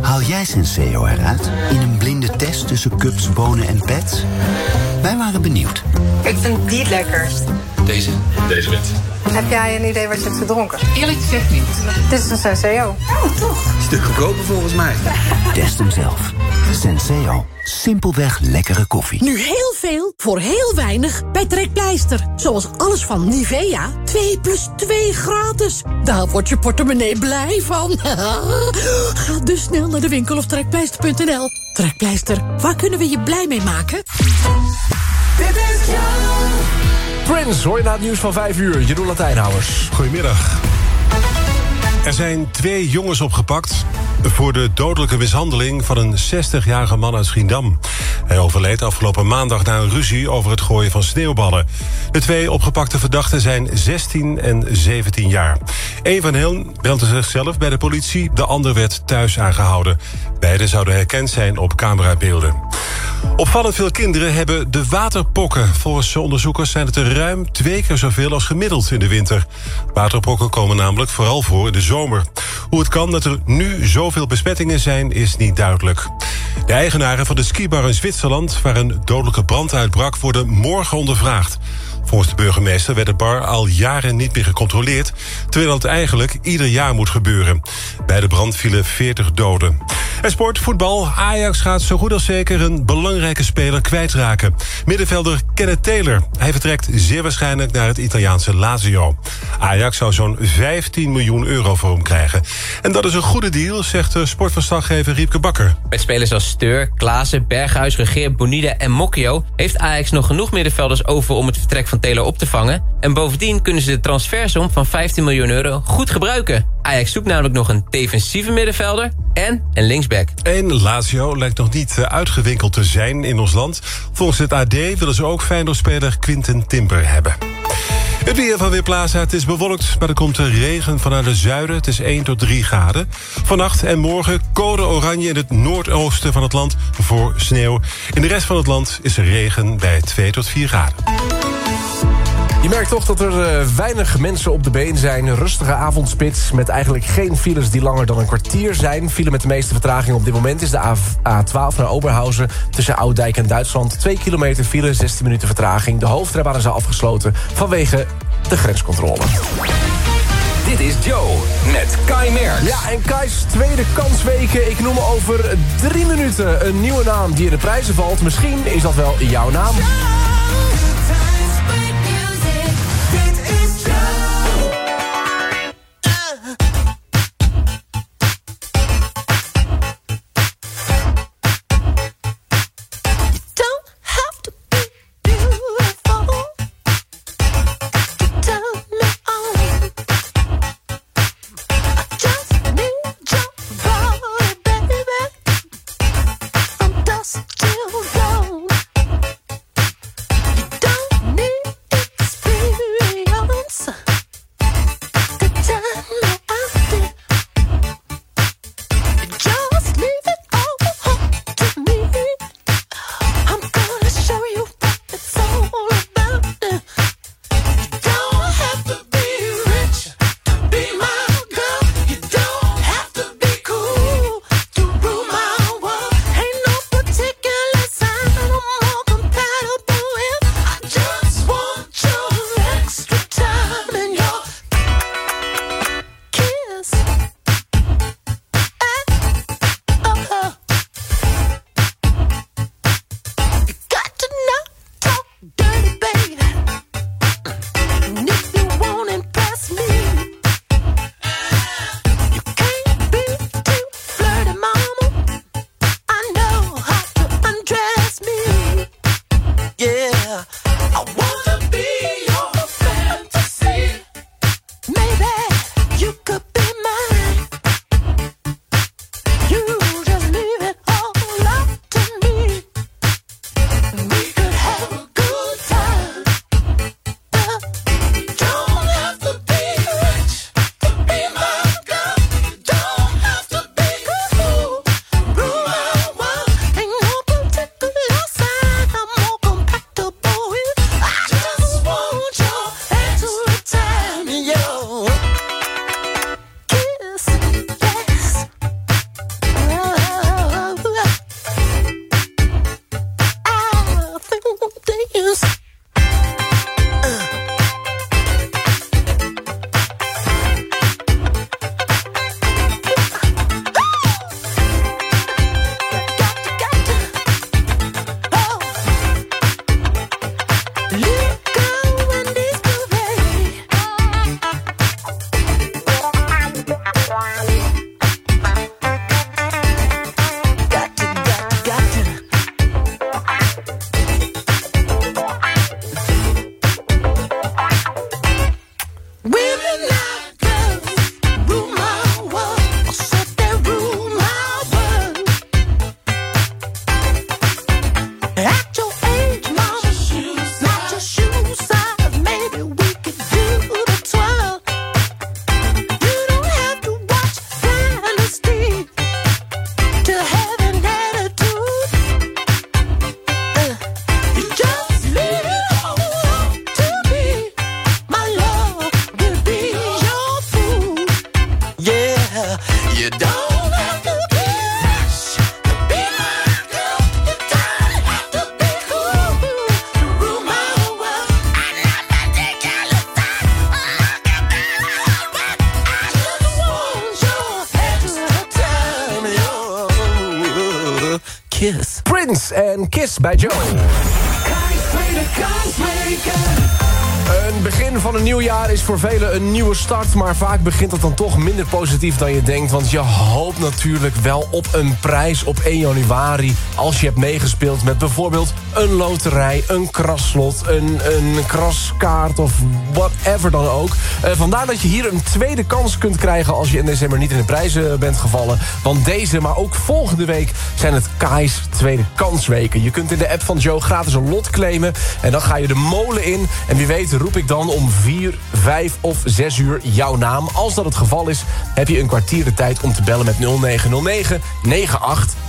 Haal jij Senseo eruit in een blinde test tussen cups, bonen en pets? Wij waren benieuwd. Ik vind die het lekkerst. Deze? Deze wit. Heb jij een idee wat je hebt gedronken? Eerlijk gezegd niet. Dit is een Senseo. Oh, toch? Stuk goedkoper volgens mij. Test hem zelf. Senseo. Simpelweg lekkere koffie. Nu heel veel voor heel weinig bij Trekpleister. Zoals alles van Nivea. 2 plus 2 gratis. Daar wordt je portemonnee blij van. Ga dus snel naar de winkel of trekpleister.nl. Trekpleister, waar kunnen we je blij mee maken? Dit is Prince, hoor je na het nieuws van 5 uur. Jeroen Latijnhouwers. Goedemiddag. Er zijn twee jongens opgepakt voor de dodelijke mishandeling van een 60-jarige man uit Schiedam. Hij overleed afgelopen maandag na een ruzie over het gooien van sneeuwballen. De twee opgepakte verdachten zijn 16 en 17 jaar. Een van hen meldde zichzelf bij de politie, de ander werd thuis aangehouden. Beiden zouden herkend zijn op camerabeelden. Opvallend veel kinderen hebben de waterpokken. Volgens onderzoekers zijn het er ruim twee keer zoveel als gemiddeld in de winter. Waterpokken komen namelijk vooral voor in de zomer. Hoe het kan dat er nu zoveel besmettingen zijn, is niet duidelijk. De eigenaren van de skibar in Zwitserland... waar een dodelijke brand uitbrak, worden morgen ondervraagd. Volgens de burgemeester werd de bar al jaren niet meer gecontroleerd... terwijl het eigenlijk ieder jaar moet gebeuren. Bij de brand vielen 40 doden. En sport, voetbal. Ajax gaat zo goed als zeker een belangrijke speler kwijtraken. Middenvelder Kenneth Taylor. Hij vertrekt zeer waarschijnlijk naar het Italiaanse Lazio. Ajax zou zo'n 15 miljoen euro voor hem krijgen. En dat is een goede deal, zegt sportverslaggever Riepke Bakker. Met spelers als Steur, Klaassen, Berghuis, Regeer, Bonide en Mokio... heeft Ajax nog genoeg middenvelders over om het vertrek van Taylor op te vangen. En bovendien kunnen ze de transfersom van 15 miljoen euro goed gebruiken. Ajax zoekt namelijk nog een defensieve middenvelder en een linksback. En Lazio lijkt nog niet eh, uitgewinkeld te zijn in ons land. Volgens het AD willen ze ook Feyenoord-speler Quinten Timber hebben. Het weer van Weerplaza, het is bewolkt, maar er komt regen vanuit het zuiden. Het is 1 tot 3 graden. Vannacht en morgen code oranje in het noordoosten van het land voor sneeuw. In de rest van het land is er regen bij 2 tot 4 graden. Je merkt toch dat er uh, weinig mensen op de been zijn. Rustige avondspits met eigenlijk geen files die langer dan een kwartier zijn. File met de meeste vertraging op dit moment is de A A12 naar Oberhausen... tussen Ouddijk en Duitsland. 2 kilometer file, 16 minuten vertraging. De hoofdrijbaan is afgesloten vanwege de grenscontrole. Dit is Joe met Kai Merks. Ja, en Kai's tweede kansweken. Ik noem over drie minuten een nieuwe naam die in de prijzen valt. Misschien is dat wel jouw naam. Voor velen een nieuwe start... maar vaak begint het dan toch minder positief dan je denkt... want je hoopt natuurlijk wel op een prijs op 1 januari... als je hebt meegespeeld met bijvoorbeeld een loterij, een kraslot... een, een kraskaart of whatever dan ook. Eh, vandaar dat je hier een tweede kans kunt krijgen... als je in december niet in de prijzen bent gevallen. Want deze, maar ook volgende week zijn het Kai's tweede kansweken. Je kunt in de app van Joe gratis een lot claimen... en dan ga je de molen in en wie weet roep ik dan om 4, 5 of 6 uur jouw naam. Als dat het geval is, heb je een kwartier de tijd om te bellen met 0909 9890.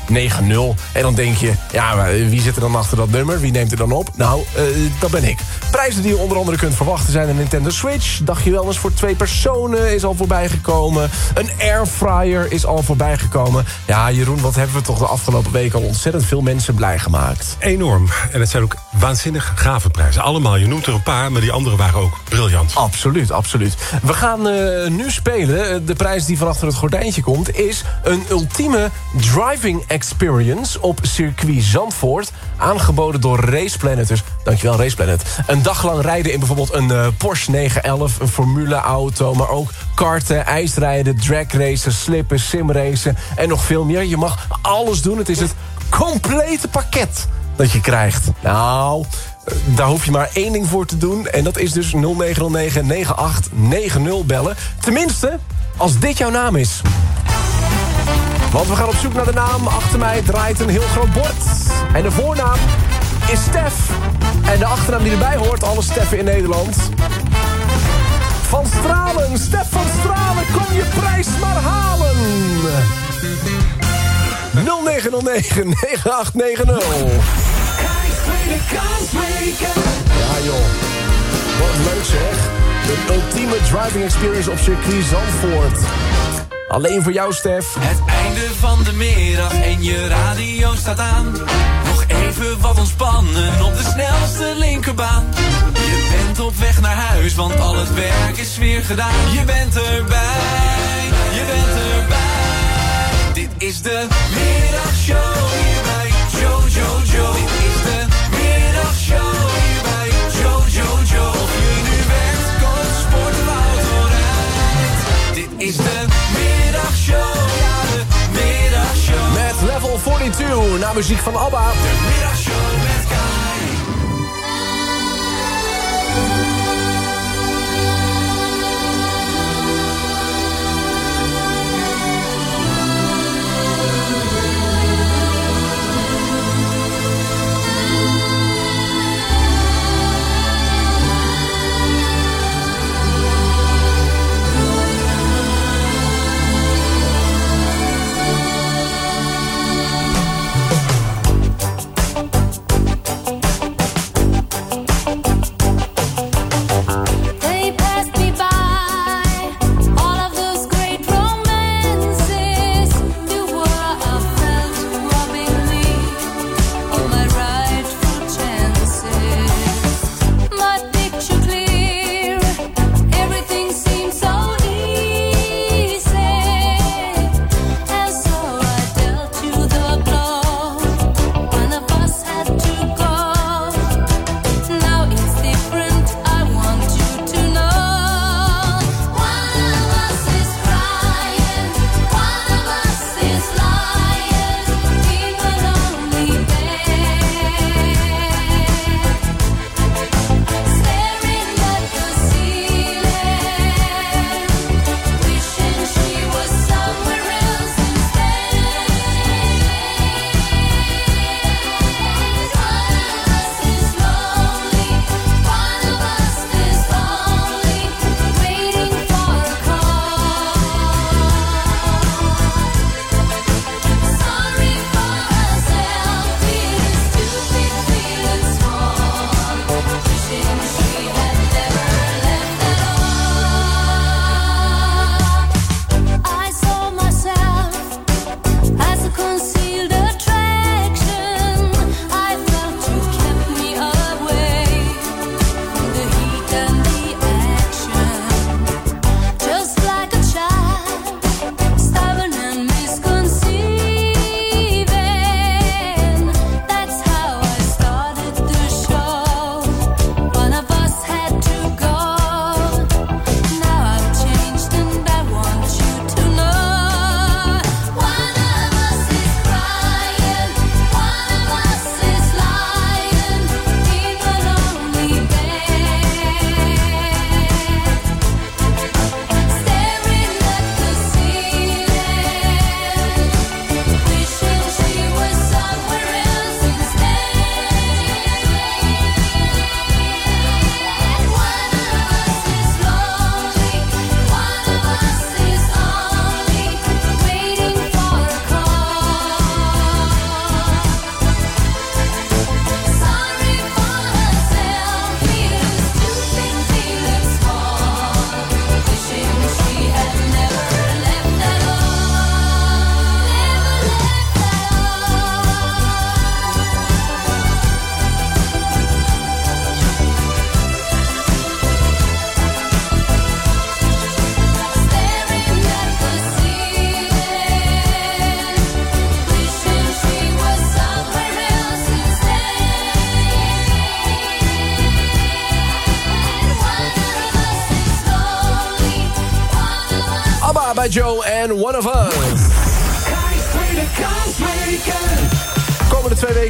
En dan denk je, ja, wie zit er dan achter dat nummer? Wie neemt er dan op? Nou, eh, dat ben ik. Prijzen die je onder andere kunt verwachten zijn een Nintendo Switch. Dacht je wel eens voor twee personen is al voorbij gekomen. Een airfryer is al voorbij gekomen. Ja, Jeroen, wat hebben we toch de afgelopen weken al ontzettend veel mensen blij gemaakt. Enorm. En het zijn ook waanzinnig gave prijzen. Allemaal, je noemt er een paar, maar die andere waren ook briljant. Absoluut, absoluut. We gaan eh, nu spelen. De prijs die van achter het gordijntje komt... is een ultieme driving experience op circuit Zandvoort... aangeboden door Race Planet. Dus dankjewel Race Planet. Een dag lang rijden in bijvoorbeeld een eh, Porsche 911... een formuleauto, maar ook karten, ijsrijden... drag racen, slippen, simracen en nog veel meer. Je mag alles doen. Het is het complete pakket dat je krijgt. Nou, eh, daar hoef je maar één ding voor te doen. En dat is dus 0909-9890 bellen. Tenminste, als dit jouw naam is. Want we gaan op zoek naar de naam. Achter mij draait een heel groot bord. En de voornaam is Stef. En de achternaam die erbij hoort, alle Steffen in Nederland. Van Stralen, Stef van Stralen, kom je prijs maar halen. 0909 9890. Ja joh, wat leuk zeg. De ultieme driving experience op circuit Zandvoort. Alleen voor jou, Stef. Het einde van de middag en je radio staat aan. Nog even wat ontspannen op de snelste linkerbaan. Je bent op weg naar huis, want al het werk is weer gedaan. Je bent erbij, je bent erbij. Dit is de middagshow hier bij Jojo is 22, na muziek van ABBA.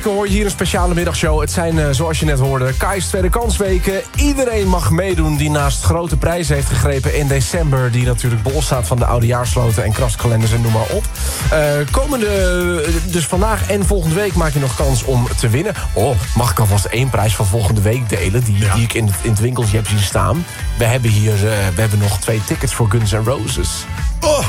Weken hoor je hier een speciale middagshow. Het zijn, eh, zoals je net hoorde, Kai's Tweede Kansweken. Iedereen mag meedoen die naast grote prijzen heeft gegrepen in december... die natuurlijk bol staat van de oudejaarsloten en kraskalenders en noem maar op. Eh, komende, dus vandaag en volgende week maak je nog kans om te winnen. Oh, mag ik alvast één prijs van volgende week delen... die, die ik in het, in het winkeltje heb zien staan. We hebben hier eh, we hebben nog twee tickets voor Guns N' Roses. Oh!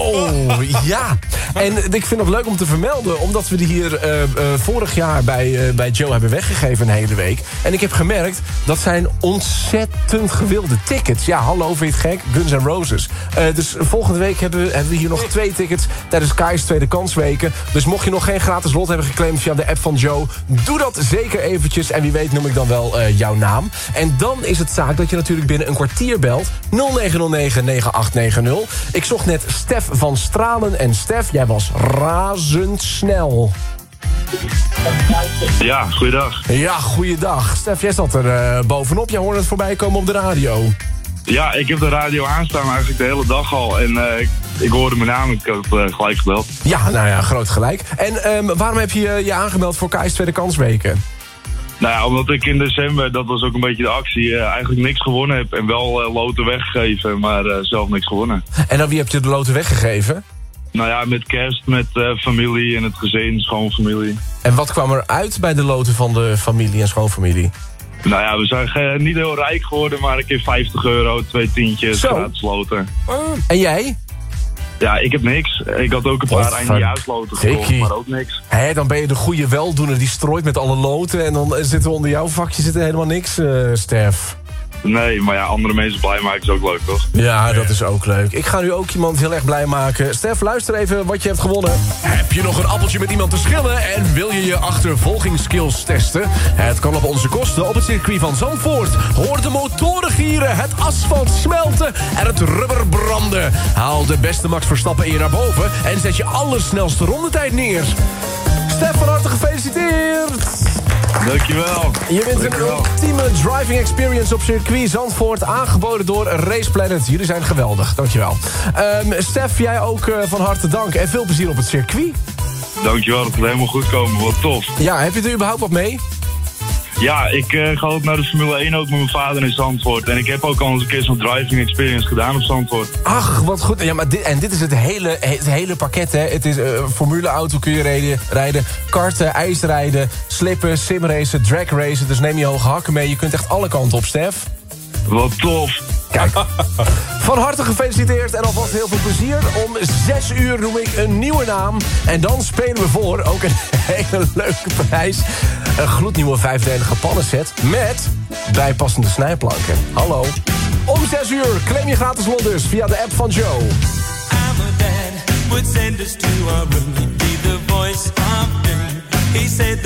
Oh, ja. En ik vind het leuk om te vermelden... omdat we die hier eh, eh, vorig jaar bij, eh, bij Joe hebben weggegeven een hele week. En ik heb gemerkt, dat zijn ontzettend gewilde tickets. Ja, hallo, vind je het gek? Guns N' Roses. Dus volgende week hebben, we- hebben we hier nog twee tickets... tijdens Kai's Tweede Kansweken. Dus mocht je nog geen gratis lot hebben geclaimd via de app van Joe... doe dat zeker eventjes. En wie weet noem ik dan wel jouw naam. En dan is het zaak dat je natuurlijk binnen een kwartier belt... 0909-9890. Ik zocht net Stef van Stralen. En Stef, jij was razendsnel. Ja, goeiedag. Ja, goeiedag. Stef, jij zat er eh, bovenop. Jij hoorde het voorbij komen op de radio. Ja, ik heb de radio aanstaan eigenlijk de hele dag al. En eh, ik, ik hoorde mijn naam, ik had eh, gelijk gebeld. Ja, nou ja, groot gelijk. En ehm, waarom heb je je aangemeld voor Kai's Tweede Kansweken? Nou ja, omdat ik in december, dat was ook een beetje de actie, eh, eigenlijk niks gewonnen heb. En wel eh, loten weggegeven, maar eh, zelf niks gewonnen. En aan wie heb je de loten weggegeven? Nou ja, met kerst, met familie en het gezin, schoonfamilie. En wat kwam er uit bij de loten van de familie en schoonfamilie? Nou ja, we zijn niet heel rijk geworden, maar ik heb 50 euro, twee tientjes, gratis loten. En jij? Ja, ik heb niks. Ik had ook een paar Wat eindejaarsloten gekocht, maar ook niks. Hé, dan ben je de goede weldoener die strooit met alle loten... en dan zitten we onder jouw vakje zitten helemaal niks, eh Stef. Nee, maar ja, andere mensen blij maken is ook leuk, toch? Ja, dat is ook leuk. Ik ga nu ook iemand heel erg blij maken. Stef, luister even wat je hebt gewonnen. Heb je nog een appeltje met iemand te schillen... en wil je je achtervolgingsskills testen? Het kan op onze kosten op het circuit van Zandvoort. Hoor de motoren gieren, het asfalt smelten en het rubber branden. Haal de beste Max Verstappen in je naar boven... en zet je allersnelste rondetijd neer. Stef, van harte gefeliciteerd! Dankjewel. Je wint een ultieme driving experience op circuit Zandvoort... aangeboden door Race Planet. Jullie zijn geweldig, dankjewel. Ehm Stef, jij ook eh, van harte dank en veel plezier op het circuit. Dankjewel, dat het helemaal goed komen. Wat tof. Ja, heb je er überhaupt wat mee? Ja, ik eh, ga ook naar de Formule 1 ook met mijn vader in Zandvoort. En ik heb ook al eens een keer zo'n driving experience gedaan op Zandvoort. Ach, wat goed. Ja, maar dit, en dit is het hele, het hele pakket, hè. Het is eh formuleauto kun je rijden, rijden, karten, ijsrijden, slippen, simracen, dragracen. Dus neem je hoge hakken mee. Je kunt echt alle kanten op, Stef. Wat tof. Kijk. Van harte gefeliciteerd en alvast heel veel plezier. Om 6 uur noem ik een nieuwe naam. En dan spelen we voor, ook een hele leuke prijs... een gloednieuwe vijfdelige pannenset met bijpassende snijplanken. Hallo. Om 6 uur claim je gratis lot dus via de app van Joe. He said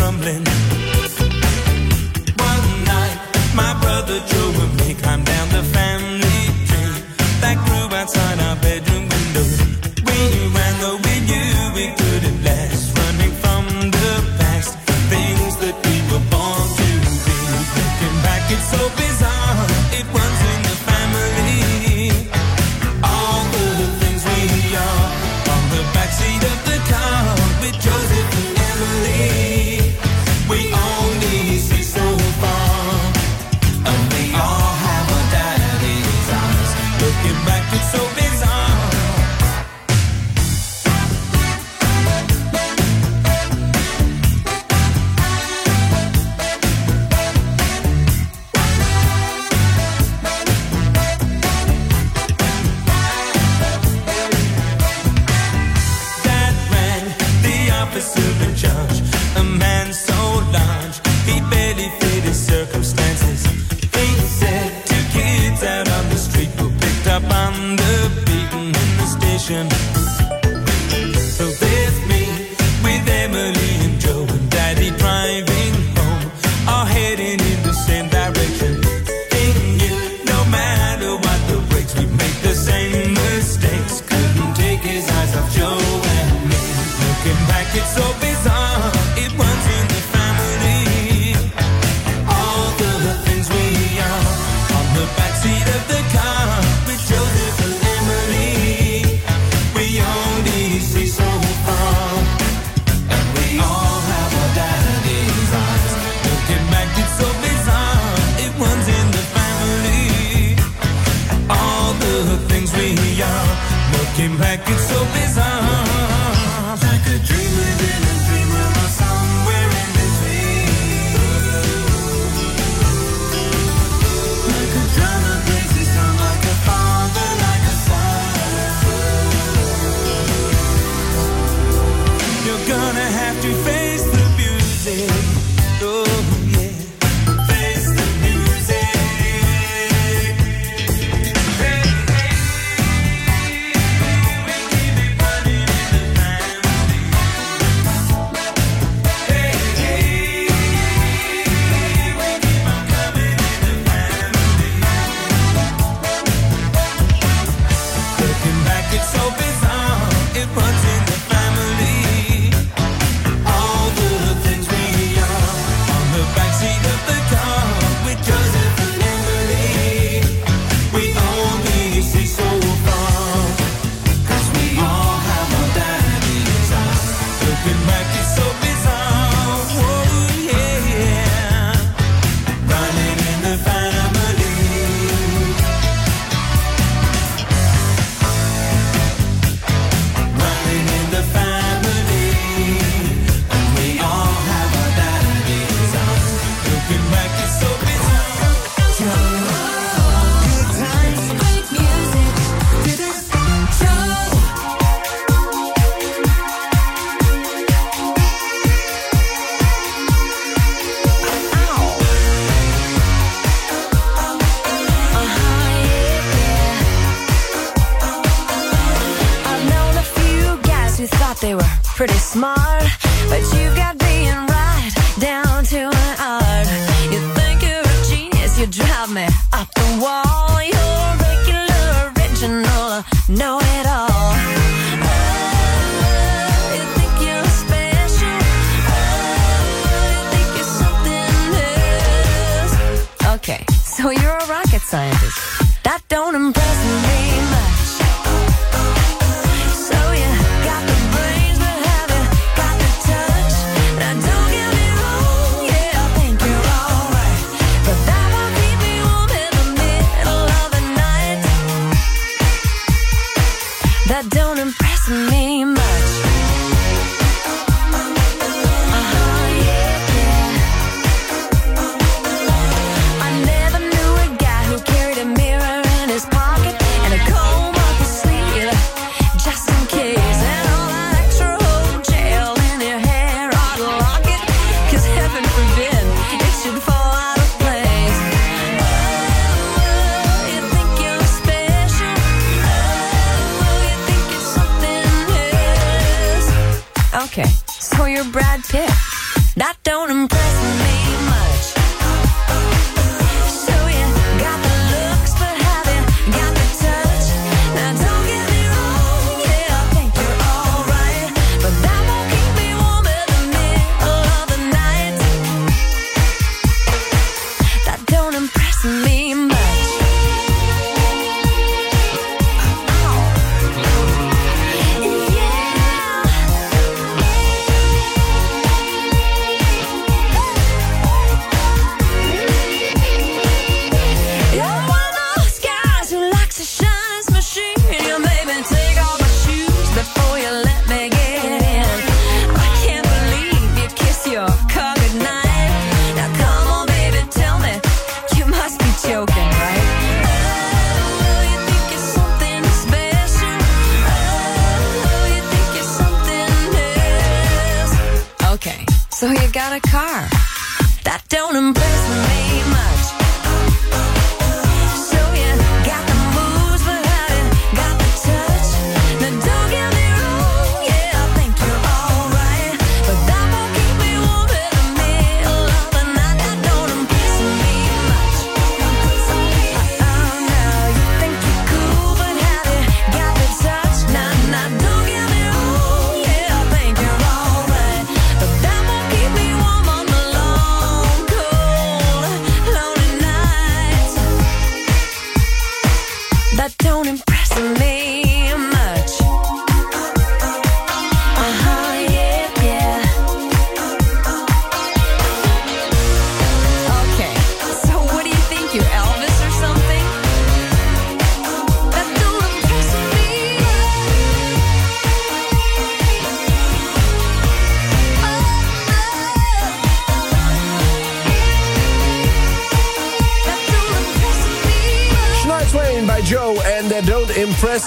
rumbling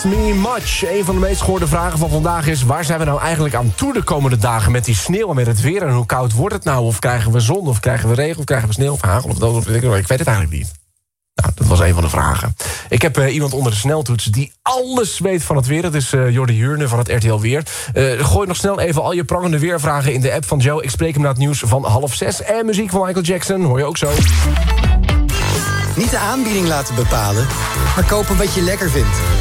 Me. Een van de meest gehoorde vragen van vandaag is... waar zijn we nou eigenlijk aan toe de komende dagen met die sneeuw en met het weer? En hoe koud wordt het nou? Of krijgen we zon, of krijgen we regen, of krijgen we sneeuw of hagel? Of dat, of, ik weet het eigenlijk niet. Nou, dat was een van de vragen. Ik heb eh, iemand onder de sneltoets die alles weet van het weer. Dat is eh Jordi Huurne van het RTL Weer. Eh, gooi nog snel even al je prangende weervragen in de app van Joe. Ik spreek hem na het nieuws van half zes. En muziek van Michael Jackson, hoor je ook zo. Niet de aanbieding laten bepalen, maar kopen wat je lekker vindt.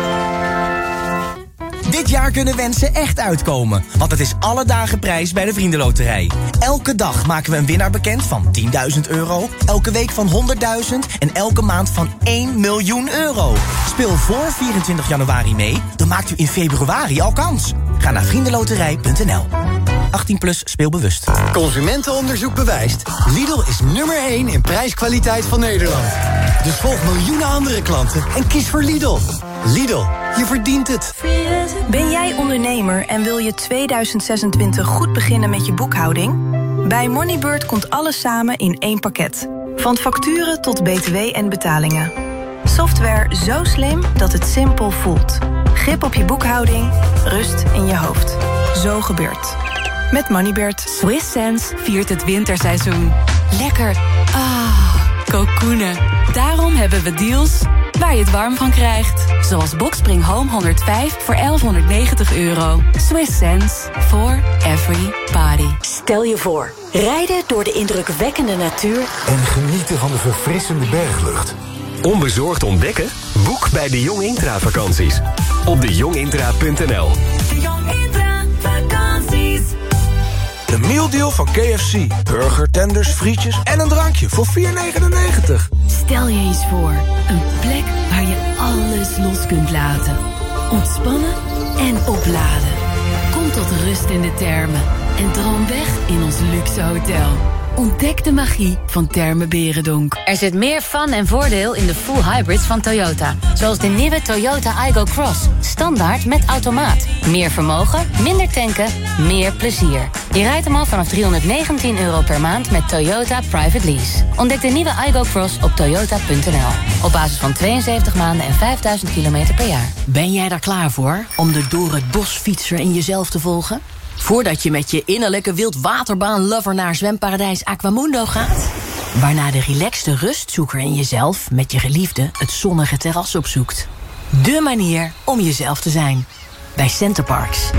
Dit jaar kunnen wensen echt uitkomen, want het is alle dagen prijs bij de Vriendenloterij. Elke dag maken we een winnaar bekend van 10.000 euro, elke week van 100.000 en elke maand van 1 miljoen euro. Speel voor 24 januari mee, dan maakt u in februari al kans. Ga naar vriendenloterij.nl. 18 plus speelbewust. Consumentenonderzoek bewijst. Lidl is nummer 1 in prijskwaliteit van Nederland. Dus volg miljoenen andere klanten en kies voor Lidl. Lidl, je verdient het. Ben jij ondernemer en wil je 2026 goed beginnen met je boekhouding? Bij Moneybird komt alles samen in één pakket. Van facturen tot btw en betalingen. Software zo slim dat het simpel voelt. Grip op je boekhouding, rust in je hoofd. Zo gebeurt. met Moneybird. Swiss Sense viert het winterseizoen. Lekker. Ah, kokoenen. Daarom hebben we deals waar je het warm van krijgt. Zoals Boxspring Home 105 voor 1190 euro. Swiss Sense for every body. Stel je voor, rijden door de indrukwekkende natuur... En genieten van de verfrissende berglucht. Onbezorgd ontdekken? Boek bij de Jong Intra vakanties. Op dejongintra.nl De mealdeal van KFC. Burger, tenders, frietjes en een drankje voor 4,99. Stel je eens voor, een plek waar je alles los kunt laten. Ontspannen en opladen. Kom tot rust in de termen en droom weg in ons luxe hotel. Ontdek de magie van Termen Berendonk. Er zit meer fun en voordeel in de full hybrids van Toyota. Zoals de nieuwe Toyota Igo Cross. Standaard met automaat. Meer vermogen, minder tanken, meer plezier. Je rijdt hem al vanaf 319 euro per maand met Toyota Private Lease. Ontdek de nieuwe Igo Cross op toyota.nl. Op basis van 72 maanden en 5000 kilometer per jaar. Ben jij daar klaar voor om de door het bos fietser in jezelf te volgen? Voordat je met je innerlijke wildwaterbaan-lover naar zwemparadijs Aquamundo gaat? Waarna de relaxte rustzoeker in jezelf met je geliefde het zonnige terras opzoekt. De manier om jezelf te zijn. Bij Centerparks.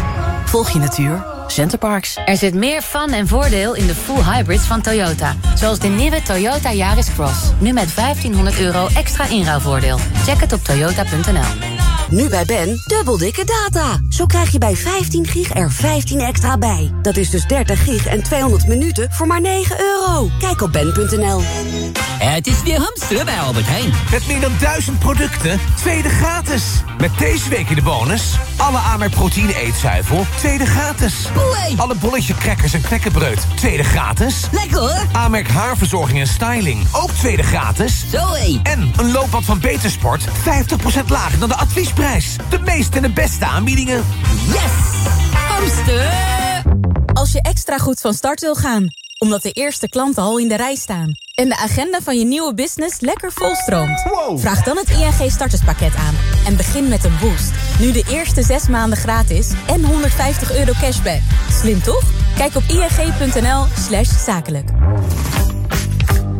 Volg je natuur. Centerparks. Er zit meer fun en voordeel in de full hybrids van Toyota. Zoals de nieuwe Toyota Yaris Cross. Nu met 1500 euro extra inruilvoordeel. Check het op toyota.nl. Nu bij Ben, dubbel dikke data. Zo krijg je bij 15 gig er 15 extra bij. Dat is dus 30 gig en 200 minuten voor maar 9 euro. Kijk op ben.nl. Het is weer hamsteren bij Albert Heijn. Met meer dan duizend producten, tweede gratis. Met deze week in de bonus... alle Amerk proteïne eetzuivel, tweede gratis. Alle bolletje crackers en knekkenbreud, tweede gratis. Lekker hoor. Amerk haarverzorging en styling, ook tweede gratis. Zoé. En een loopband van Betersport, 50% lager dan de adviesprijs. De meeste en de beste aanbiedingen. Yes! Hamster! Als je extra goed van start wil gaan, omdat de eerste klanten al in de rij staan... en de agenda van je nieuwe business lekker volstroomt... vraag dan het ING starterspakket aan en begin met een boost. Nu de eerste zes maanden gratis en 150 euro cashback. Slim toch? Kijk op ing.nl slash zakelijk.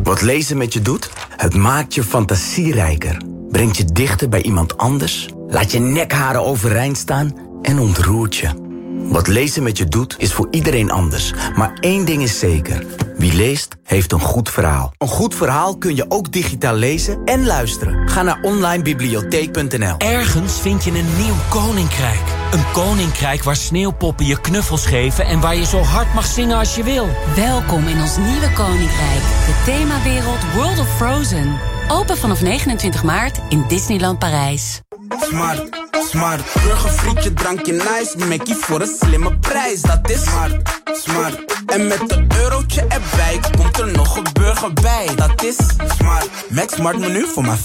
Wat lezen met je doet? Het maakt je fantasierijker. Brengt je dichter bij iemand anders. Laat je nekharen overeind staan en ontroert je. Wat lezen met je doet, is voor iedereen anders. Maar één ding is zeker. Wie leest, heeft een goed verhaal. Een goed verhaal kun je ook digitaal lezen en luisteren. Ga naar onlinebibliotheek.nl Ergens vind je een nieuw koninkrijk. Een koninkrijk waar sneeuwpoppen je knuffels geven... en waar je zo hard mag zingen als je wil. Welkom in ons nieuwe koninkrijk. De themawereld World of Frozen. Open vanaf 29 maart in Disneyland Parijs. Smart, smart. Burgerfrietje, drankje nice. Mackie voor een slimme prijs. Dat is smart, smart. En met een eurotje erbij komt er nog een burger bij. Dat is smart. Max Smart menu voor maar 5,95.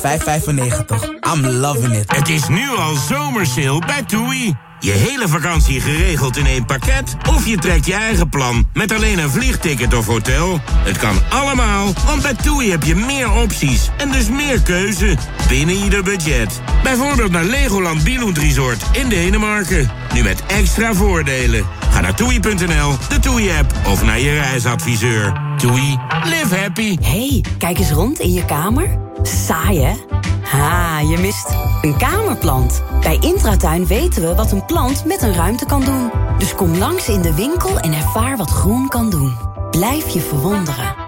I'm loving it. Het is nu al zomersale bij TUI. Je hele vakantie geregeld in één pakket? Of je trekt je eigen plan met alleen een vliegticket of hotel? Het kan allemaal, want bij TUI heb je meer opties en dus meer keuze binnen ieder budget. Bijvoorbeeld naar Legoland Billund Resort in Denemarken. Nu met extra voordelen. Ga naar toei.nl, de TUI-app of naar je reisadviseur. TUI, live happy. hey, kijk eens rond in je kamer. Saai, hè? Ha, je mist een kamerplant. Bij Intratuin weten we wat een plant met een ruimte kan doen. Dus kom langs in de winkel en ervaar wat groen kan doen. Blijf je verwonderen.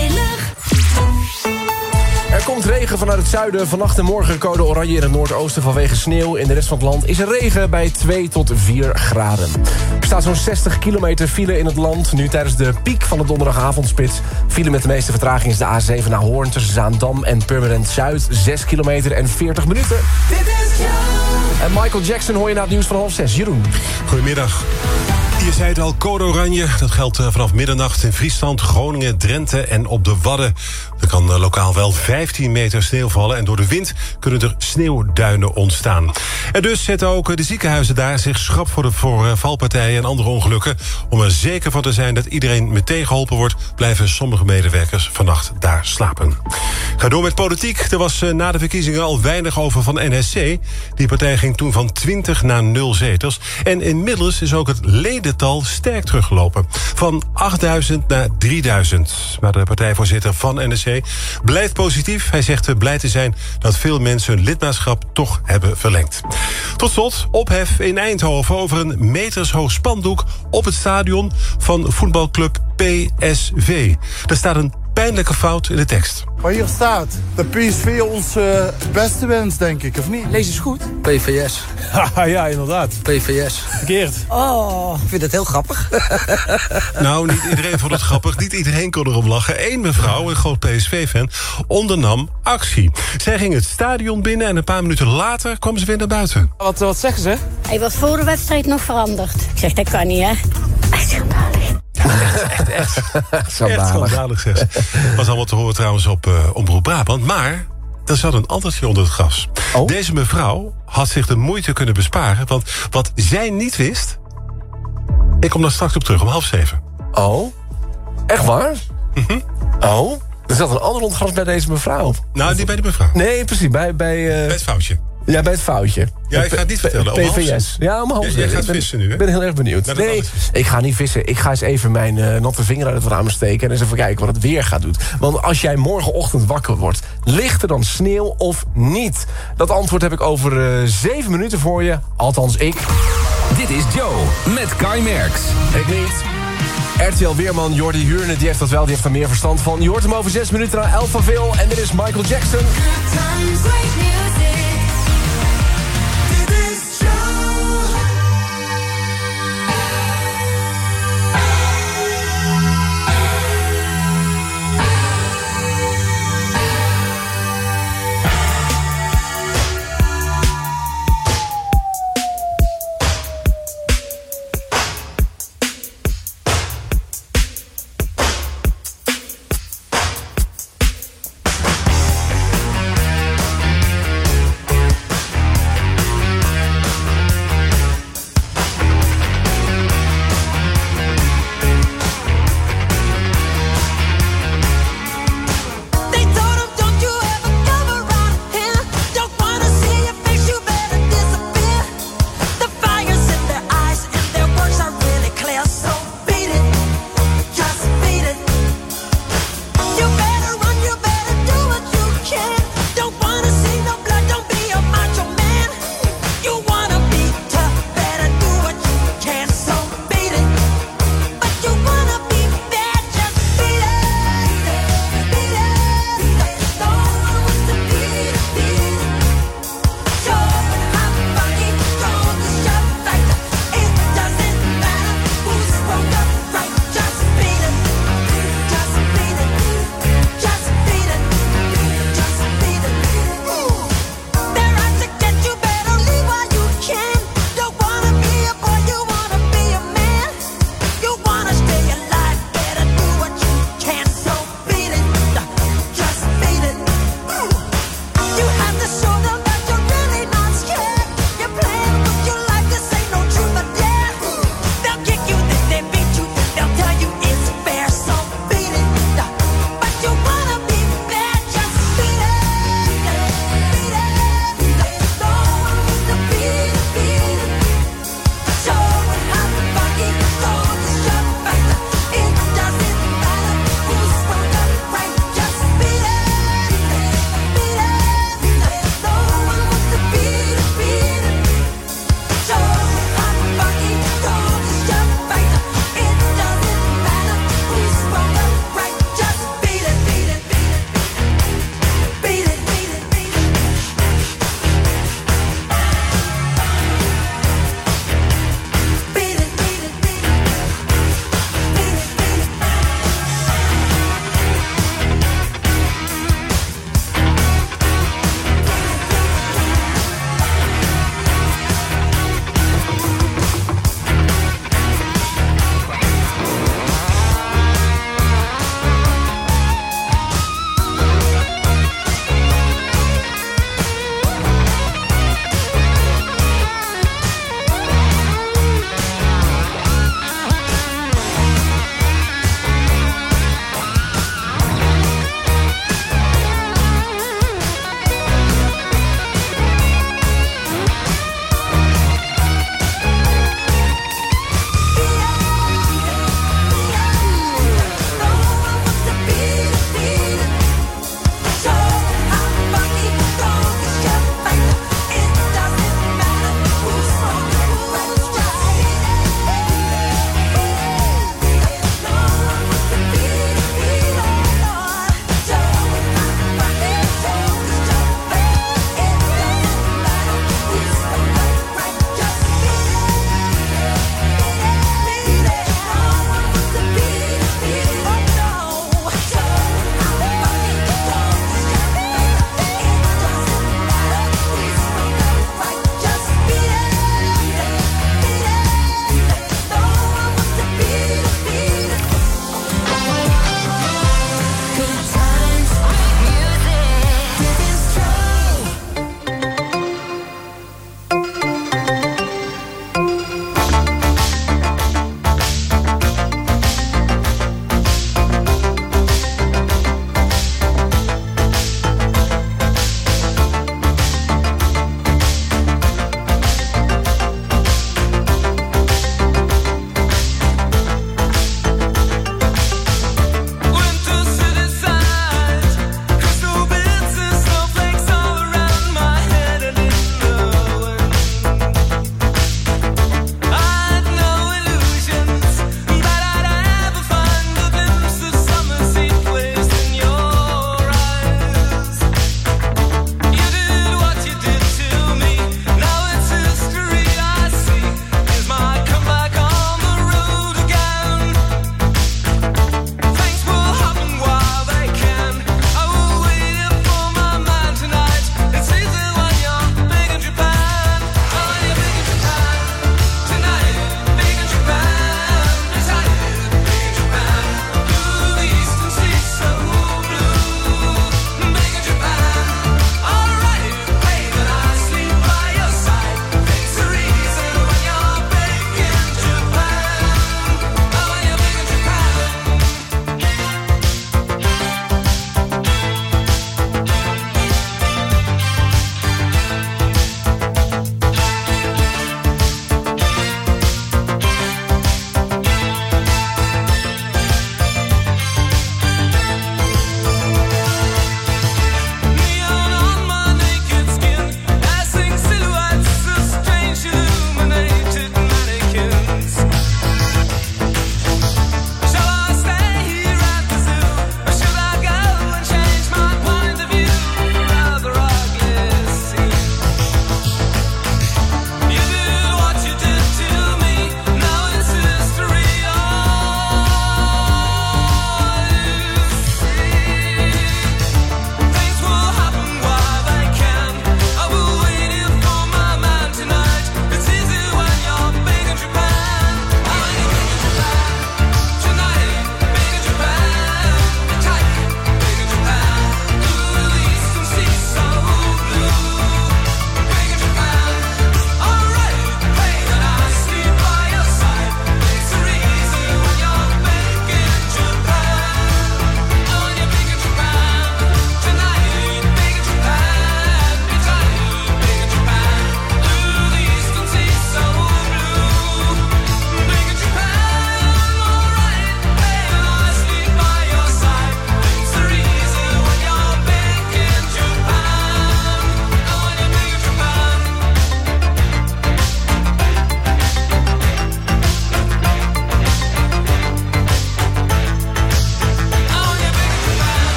Er komt regen vanuit het zuiden. Vannacht en morgen code oranje in het noordoosten vanwege sneeuw. In de rest van het land is er regen bij 2 tot 4 graden. Er staat zo'n 60 kilometer file in het land. Nu tijdens de piek van de donderdagavondspits. File met de meeste vertraging is de A7 naar Hoorn... tussen Zaandam en Purmerend Zuid. 6 kilometer en 40 minuten. Dit is jouw En Michael Jackson hoor je na het nieuws van half zes. Jeroen. Goedemiddag. Je zei het al, code oranje. Dat geldt eh, vanaf middernacht in Friesland, Groningen, Drenthe en op de Wadden. Er kan eh, lokaal wel 15 meter sneeuw vallen... en door de wind kunnen er sneeuwduinen ontstaan. En dus zetten ook eh, de ziekenhuizen daar zich schrap voor, de, valpartijen en andere ongelukken. Om er zeker van te zijn dat iedereen meteen geholpen wordt... blijven sommige medewerkers vannacht daar slapen. Ga door met politiek. Er was na de verkiezingen al weinig over van NSC. Die partij ging toen van 20 naar 0 zetels. En inmiddels is ook het ledental sterk teruggelopen. Van 8000 naar 3000. Maar de partijvoorzitter van NSC blijft positief. Hij zegt blij te zijn dat veel mensen hun lidmaatschap toch hebben verlengd. Tot slot ophef in Eindhoven over een metershoog spandoek... op het stadion van voetbalclub PSV. Er staat een pijnlijke fout in de tekst. Maar hier staat, de PSV ons eh, beste wens, denk ik, of niet? Lees eens goed. PVS. ja, inderdaad. PVS. Verkeerd. Oh, ik vind het heel grappig. Nou, niet iedereen vond het grappig. Niet iedereen kon erom lachen. Eén mevrouw, een groot PSV-fan, ondernam actie. Zij ging het stadion binnen en een paar minuten later kwam ze weer naar buiten. Wat, wat zeggen ze? Hij was voor de wedstrijd nog veranderd. Ik zeg, dat kan niet, hè? Echt schandalig, zeg. Was allemaal te horen trouwens op uh, Omroep Brabant. Maar er zat een andertje onder het gras. Deze mevrouw had zich de moeite kunnen besparen. Want wat zij niet wist... Ik kom daar straks op terug, om half zeven. Oh? Echt waar? Oh? Er zat een ander onder het gras bij deze mevrouw. Nou, die bij de mevrouw. Nee, precies. Bij, bij, uh... bij het foutje. Ja, bij het foutje. Ja, ik ga het niet vertellen. PVS. Ja, om half Jij gaat vissen nu, hè? Ik ben heel erg benieuwd. Nee, ik ga niet vissen. Ik ga eens even mijn uh, natte vinger uit het raam steken... en eens even kijken wat het weer gaat doen. Want als jij morgenochtend wakker wordt... ligt er dan sneeuw of niet? Dat antwoord heb ik over uh, zeven minuten voor je. Althans, ik. Dit is Joe met Kai Merks. Ik niet. RTL Weerman Jordi Huurne, die heeft dat wel, die heeft er meer verstand van. Je hoort hem over zes minuten naar Alphaville. En dit is Michael Jackson. Zoveel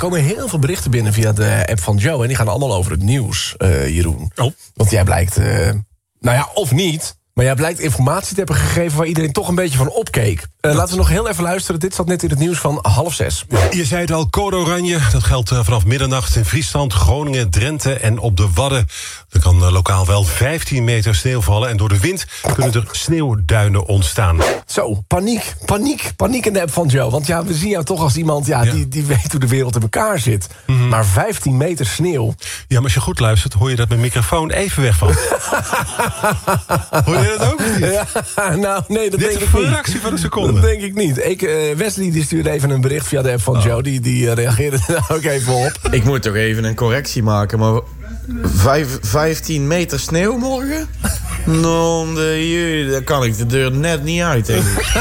komen heel veel berichten binnen via de app van Joe... en die gaan allemaal over het nieuws, eh, Jeroen. Oh. Want jij blijkt, eh, nou ja, of niet... maar jij blijkt informatie te hebben gegeven... waar iedereen toch een beetje van opkeek. Eh, laten we nog heel even luisteren. Dit zat net in het nieuws van half zes. Je zei het al, code oranje. Dat geldt eh, vanaf middernacht in Friesland, Groningen, Drenthe en op de Wadden. Er kan eh, lokaal wel 15 meter sneeuw vallen... en door de wind kunnen er sneeuwduinen ontstaan. Zo, paniek, paniek, paniek in de app van Joe. Want ja, we zien jou toch als iemand ja, Die, die weet hoe de wereld in elkaar zit. Maar 15 meter sneeuw. Ja, maar als je goed luistert, hoor je dat mijn microfoon even wegvalt. hoor je dat ook? of niet? Ja, nou, nee, dat Dit denk is ik een niet. fractie van een seconde. Dat denk ik niet. Ik, eh, Wesley die stuurde even een bericht via de app van Oh. Joe. Die, die eh, reageerde er ook even op. Ik moet toch even een correctie maken, maar... Vijf, 15 meter sneeuw morgen? Non de jullie, dan kan ik de deur net niet uit, denk ik.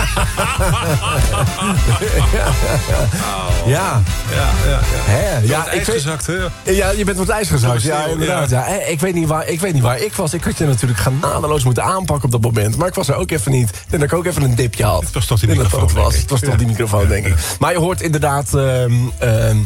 Ja. Ja, ja, ja. Hè, ja, het ijs weet- gezakt, hè? Ja, je bent wat ijs gezakt. Ja, inderdaad. Ja. Eh, Ik, weet niet waar, ik weet niet waar ik was. Ik had je natuurlijk genadeloos moeten aanpakken op dat moment. Maar ik was er ook even niet. Ik denk dat ik ook even een dipje had. Het was toch die dat microfoon, Het was, denk ik. het was toch die microfoon, denk ik. Maar je hoort inderdaad... ehm, ehm,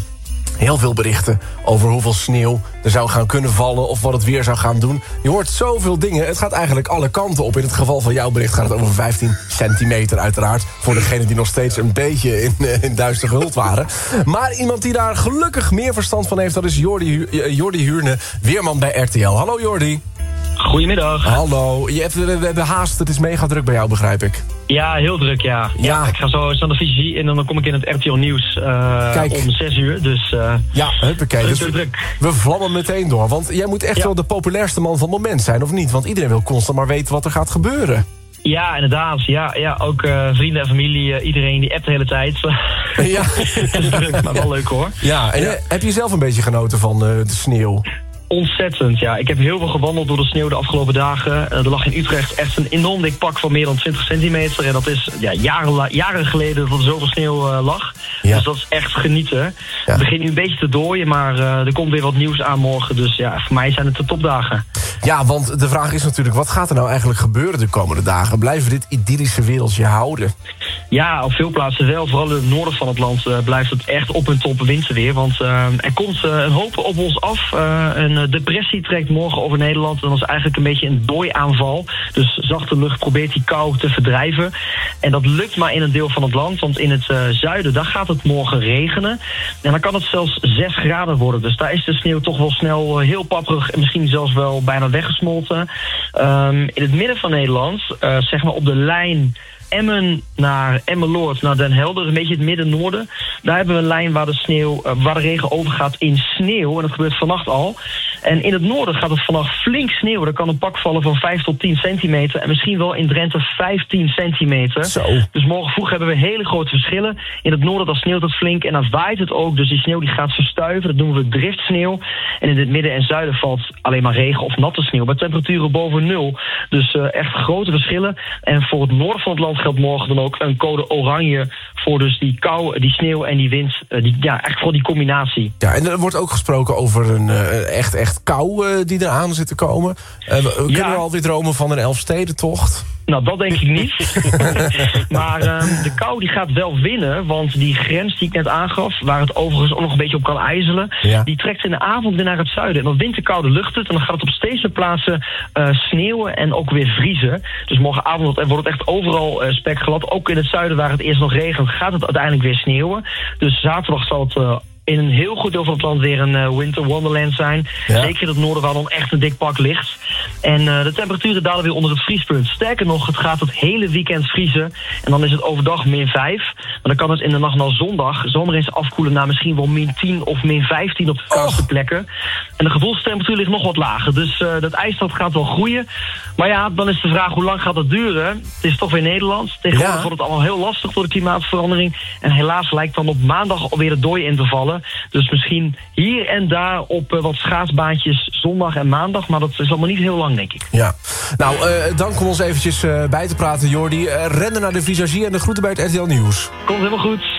Heel veel berichten over hoeveel sneeuw er zou gaan kunnen vallen... of wat het weer zou gaan doen. Je hoort zoveel dingen. Het gaat eigenlijk alle kanten op. In het geval van jouw bericht gaat het over 15 centimeter uiteraard. Voor degenen die nog steeds een beetje in, eh, in duister gehuld waren. Maar iemand die daar gelukkig meer verstand van heeft... dat is Jordi, eh, Jordi Huurne, weerman bij RTL. Hallo Jordi. Goedemiddag. Hallo. Je hebt, we hebben haast. Het is mega druk bij jou, begrijp ik. Ja, heel druk, ja. ja. ik ga zo eens aan de visie en dan kom ik in het RTL Nieuws Kijk. om 6 uur. Dus eh, Ja, huppakee. Dus druk, we, vlammen meteen door. Want jij moet echt wel de populairste man van het moment zijn, of niet? Want iedereen wil constant maar weten wat er gaat gebeuren. Ja, inderdaad. Ja, ja ook eh, vrienden en familie, iedereen die appt de hele tijd. Ja. Het is druk, maar wel leuk hoor. Ja, en heb je zelf een beetje genoten van de sneeuw? Ontzettend, ja. Ik heb heel veel gewandeld door de sneeuw de afgelopen dagen. Eh, er lag in Utrecht echt een enorm dik pak van meer dan 20 centimeter. En dat is ja, jaren, jaren geleden dat er zoveel sneeuw eh, lag. Ja. Dus dat is echt genieten. Het begint nu een beetje te dooien, maar eh, er komt weer wat nieuws aan morgen. Dus ja, voor mij zijn het de topdagen. Ja, want de vraag is natuurlijk, wat gaat er nou eigenlijk gebeuren de komende dagen? Blijven we dit idyllische wereldje houden? Ja, op veel plaatsen wel. Vooral in het noorden van het land eh, blijft het echt op en top winterweer. Want eh, er komt eh, een hoop op ons af. Een depressie trekt morgen over Nederland. En dat is eigenlijk een beetje een dooiaanval. Dus zachte lucht probeert die kou te verdrijven. En dat lukt maar in een deel van het land. Want in het zuiden, daar gaat het morgen regenen. En dan kan het zelfs 6 graden worden. Dus daar is de sneeuw toch wel snel heel papperig. En misschien zelfs wel bijna weggesmolten. Ehm, in het midden van Nederland, zeg maar op de lijn... Emmen naar Emmeloord, naar Den Helder, een beetje het midden-noorden. Daar hebben we een lijn waar de, sneeuw, eh, waar de regen overgaat in sneeuw. En dat gebeurt vannacht al. En in het noorden gaat het vannacht flink sneeuwen. Er kan een pak vallen van 5 tot 10 centimeter. En misschien wel in Drenthe 15 centimeter. Dus morgen vroeg hebben we hele grote verschillen. In het noorden dan sneeuwt het flink en dan waait het ook. Dus die sneeuw die gaat verstuiven. Dat noemen we driftsneeuw. En in het midden en zuiden valt alleen maar regen of natte sneeuw. Bij temperaturen boven nul. Dus eh, echt grote verschillen. En voor het noorden van het land geldt morgen dan ook een code oranje. Voor dus die kou, die sneeuw en die wind. Eh, die, ja, echt voor die combinatie. Ja, en er wordt ook gesproken over een eh, echt, echt kou eh, die eraan zit te komen. Eh, we we kunnen we alweer dromen van een Elfstedentocht? Nou, dat denk ik niet. maar ehm, de kou die gaat wel winnen. Want die grens die ik net aangaf, waar het overigens ook nog een beetje op kan ijzelen, Ja. die trekt in de avond weer naar het zuiden. En dan wint de koude lucht het. En dan gaat het op steeds meer plaatsen eh, sneeuwen en ook weer vriezen. Dus morgenavond wordt het echt overal spekglad. Ook in het zuiden, waar het eerst nog regent, gaat het uiteindelijk weer sneeuwen. Dus zaterdag zal het. In een heel goed deel van het land weer een eh, winter wonderland zijn. Ja. Zeker in het noorden waar dan echt een dik pak ligt. En eh, de temperaturen dalen weer onder het vriespunt. Sterker nog, het gaat het hele weekend vriezen. En dan is het overdag min 5. Maar dan kan het in de nacht naar zondag zomaar eens afkoelen naar misschien wel min 10 of min 15 op de koudste plekken. En de gevoelstemperatuur ligt nog wat lager. Dus eh, dat ijsstad gaat wel groeien. Maar ja, dan is de vraag hoe lang gaat dat duren? Het is toch weer Nederland. Tegenwoordig Ja. wordt het allemaal heel lastig door de klimaatverandering. En helaas lijkt dan op maandag alweer het dooi in te vallen. Dus misschien hier en daar op eh, wat schaatsbaantjes zondag en maandag. Maar dat is allemaal niet heel lang, denk ik. Ja. Nou, eh, dank om ons eventjes eh, bij te praten, Jordi. Rennen naar de visagie en de groeten bij het RTL Nieuws. Komt helemaal goed.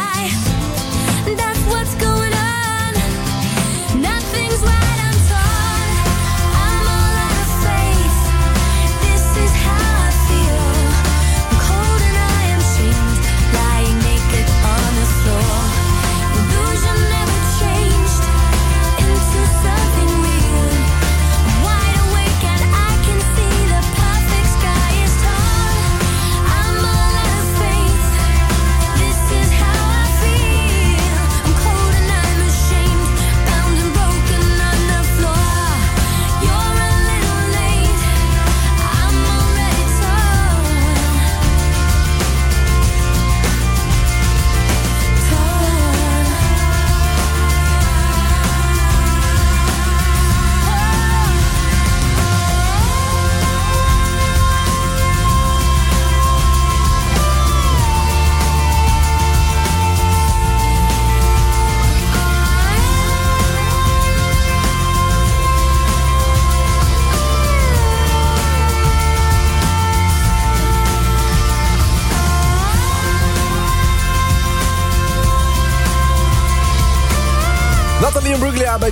fly.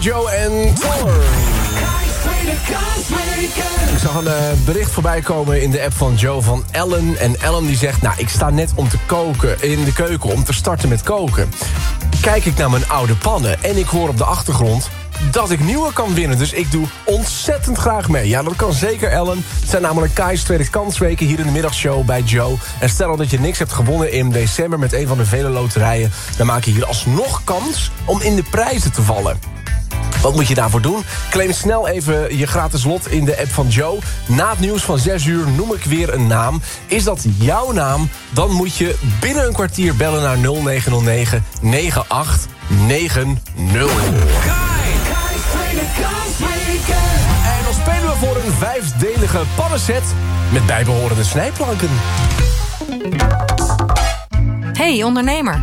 Joe en Thor. Ik zag een eh, bericht voorbij komen in de app van Joe van Ellen. En Ellen die zegt, nou, ik sta net om te koken in de keuken... om te starten met koken. Kijk ik naar mijn oude pannen en ik hoor op de achtergrond dat ik nieuwe kan winnen. Dus ik doe ontzettend graag mee. Ja, dat kan zeker, Ellen. Het zijn namelijk Kai's tweede kansweken hier in de middagshow bij Joe. En stel dat je niks hebt gewonnen in december met een van de vele loterijen... dan maak je hier alsnog kans om in de prijzen te vallen. Wat moet je daarvoor doen? Claim snel even je gratis lot in de app van Joe. Na het nieuws van 6 uur noem ik weer een naam. Is dat jouw naam? Dan moet je binnen een kwartier bellen naar 0909 9890. En dan spelen we voor een vijfdelige pannenset met bijbehorende snijplanken. Hey ondernemer,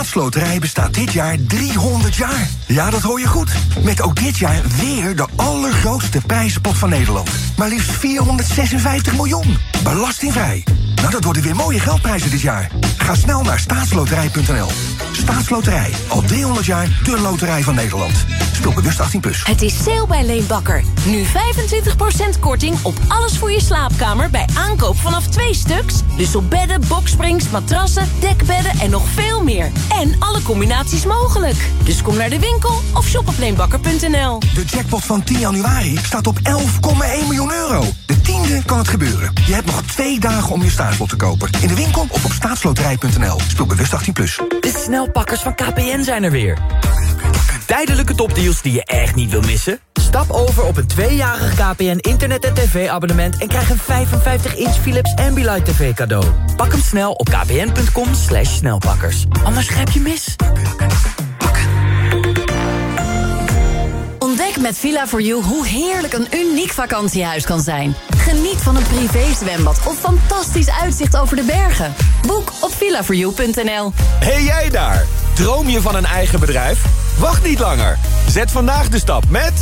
Staatsloterij bestaat dit jaar 300 jaar. Ja, dat hoor je goed. Met ook dit jaar weer de allergrootste prijzenpot van Nederland. Maar liefst 456 miljoen. Belastingvrij. Nou, dat worden weer mooie geldprijzen dit jaar. Ga snel naar staatsloterij.nl. Staatsloterij. Al 300 jaar de loterij van Nederland. Speel bewust 18+. Plus. Het is sale bij Leenbakker. Nu 25% korting op alles voor je slaapkamer bij aankoop vanaf twee stuks. Dus op bedden, boksprings, matrassen, dekbedden en nog veel meer. En alle combinaties mogelijk. Dus kom naar de winkel of shop op leenbakker.nl. De jackpot van 10 januari staat op 11,1 miljoen De tiende kan het gebeuren. Je hebt nog twee dagen om je staatslot te kopen. In de winkel of op staatsloterij.nl. Speel bewust 18+. Plus. De snelpakkers van KPN zijn er weer. Tijdelijke topdeals die je echt niet wil missen? Stap over op een tweejarig KPN internet- en tv-abonnement... en krijg een 55-inch Philips Ambilight TV cadeau. Pak hem snel op kpn.com snelpakkers. Anders grijp je mis. Ontdek met Villa4You hoe heerlijk een uniek vakantiehuis kan zijn. Geniet van een privézwembad of fantastisch uitzicht over de bergen. Boek op villa4you.nl. Hey jij daar! Droom je van een eigen bedrijf? Wacht niet langer. Zet vandaag de stap met...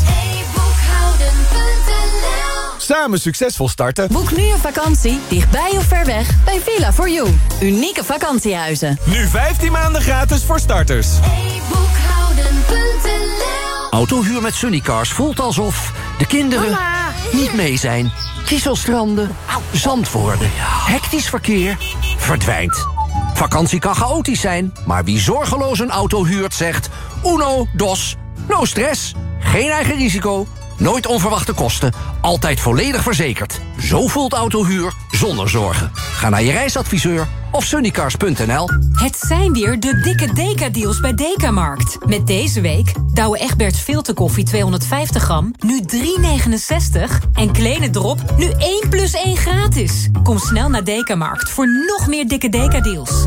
Samen succesvol starten. Boek nu een vakantie, dichtbij of ver weg, bij Villa4You. Unieke vakantiehuizen. Nu 15 maanden gratis voor starters. Autohuur met Sunnycars voelt alsof de kinderen niet mee zijn. Kieselstranden, zand worden, hectisch verkeer, verdwijnt. Vakantie kan chaotisch zijn, maar wie zorgeloos een auto huurt zegt... uno, dos, no stress, geen eigen risico, nooit onverwachte kosten... altijd volledig verzekerd. Zo voelt autohuur zonder zorgen. Ga naar je reisadviseur of sunnycars.nl. Het zijn weer de dikke Deka-deals bij Dekamarkt. Met deze week Douwe Egberts filterkoffie 250 gram, nu 3,69. En Kleine Drop, nu 1 plus 1 gratis. Kom snel naar Dekamarkt voor nog meer dikke Deka-deals.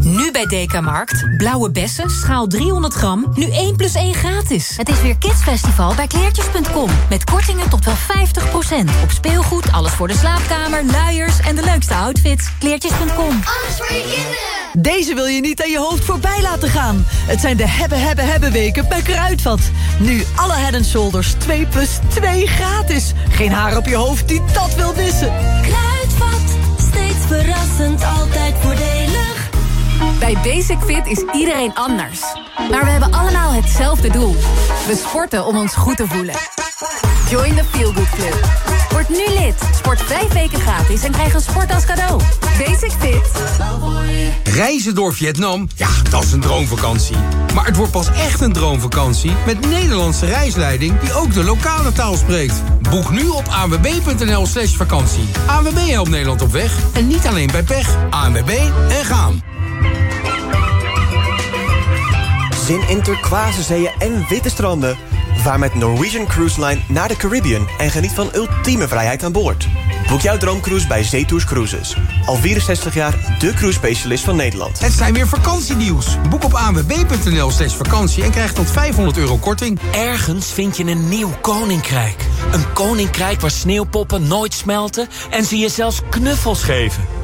Nu bij Dekamarkt. Blauwe bessen, schaal 300 gram, nu 1 plus 1 gratis. Het is weer Kidsfestival bij kleertjes.com. Met kortingen tot wel 50%. Op speelgoed, alles voor de slaapkamer, luiers en de leukste outfits. Kleertjes.com. Alles voor je kinderen. Deze wil je niet aan je hoofd voorbij laten gaan. Het zijn de hebben, hebben, hebben weken bij Kruidvat. Nu alle head and shoulders 2 plus 2 gratis. Geen haar op je hoofd die dat wil missen. Kruidvat, steeds verrassend, altijd voordelig. Bij Basic Fit is iedereen anders. Maar we hebben allemaal hetzelfde doel. We sporten om ons goed te voelen. Join the Feel Good Club. Word nu lid. Sport vijf weken gratis en krijg een sport als cadeau. Basic Fit. Reizen door Vietnam? Ja, dat is een droomvakantie. Maar het wordt pas echt een droomvakantie met Nederlandse reisleiding die ook de lokale taal spreekt. Boek nu op anwb.nl slash vakantie. ANWB helpt Nederland op weg en niet alleen bij pech. ANWB en gaan. Zin in turquoise zeeën en witte stranden. Vaar met Norwegian Cruise Line naar de Caribbean en geniet van ultieme vrijheid aan boord. Boek jouw droomcruise bij Zetours Cruises. Al 64 jaar de cruise specialist van Nederland. Het zijn weer vakantienieuws. Boek op anwb.nl slash vakantie en krijg tot 500 euro korting. Ergens vind je een nieuw koninkrijk. Een koninkrijk waar sneeuwpoppen nooit smelten en ze je zelfs knuffels geven.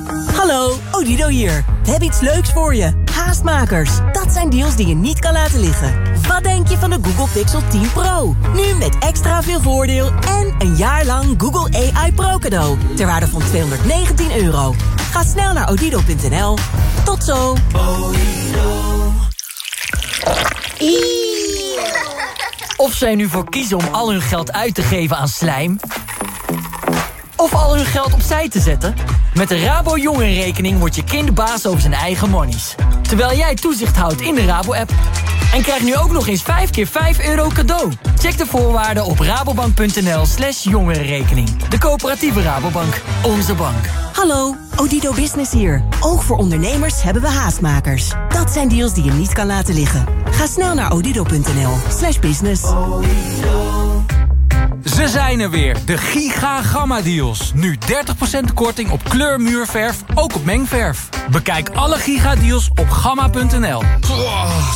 Hallo, Odido hier. We hebben iets leuks voor je. Haastmakers. Dat zijn deals die je niet kan laten liggen. Wat denk je van de Google Pixel 10 Pro? Nu met extra veel voordeel en een jaar lang Google AI Pro cadeau. Ter waarde van 219 euro. Ga snel naar odido.nl. Tot zo. Of zij nu voor kiezen om al hun geld uit te geven aan slijm... of al hun geld opzij te zetten... met de Rabo Jongerenrekening wordt je kind baas over zijn eigen monies. Terwijl jij toezicht houdt in de Rabo-app. En krijg nu ook nog eens 5 keer 5 euro cadeau. Check de voorwaarden op rabobank.nl slash jongerenrekening. De coöperatieve Rabobank. Onze bank. Hallo, Odido Business hier. Ook voor ondernemers hebben we haastmakers. Dat zijn deals die je niet kan laten liggen. Ga snel naar odido.nl slash business. Ze zijn er weer, de Giga Gamma Deals. Nu 30% korting op kleurmuurverf, ook op mengverf. Bekijk alle Giga Deals op gamma.nl.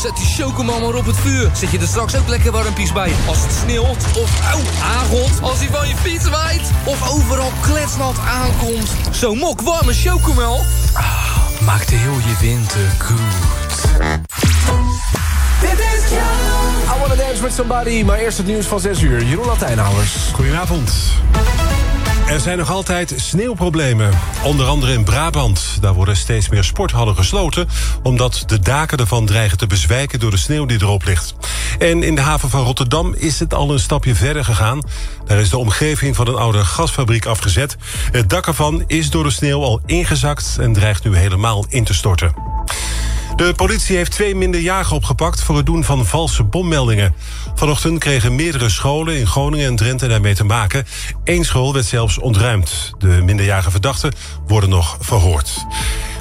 zet die chocomel maar op het vuur. Zet je er straks ook lekker warmpies bij. Als het sneeuwt of auw, aangot. Als hij van je fiets waait. Of overal kletsnat aankomt. Zo'n mok warme chocomel. Ah, maakt heel je winter goed. Dit is I Wanna Dance With Somebody, maar eerst het nieuws van 6 uur. Jeroen Latijnhouwers. Goedenavond. Er zijn nog altijd sneeuwproblemen. Onder andere in Brabant. Daar worden steeds meer sporthallen gesloten... omdat de daken ervan dreigen te bezwijken door de sneeuw die erop ligt. En in de haven van Rotterdam is het al een stapje verder gegaan. Daar is de omgeving van een oude gasfabriek afgezet. Het dak ervan is door de sneeuw al ingezakt... en dreigt nu helemaal in te storten. De politie heeft twee minderjarigen opgepakt voor het doen van valse bommeldingen. Vanochtend kregen meerdere scholen in Groningen en Drenthe daarmee te maken. Eén school werd zelfs ontruimd. De minderjarige verdachten worden nog verhoord.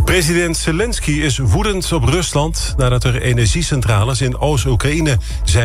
President Zelensky is woedend op Rusland nadat er energiecentrales in Oost-Oekraïne zijn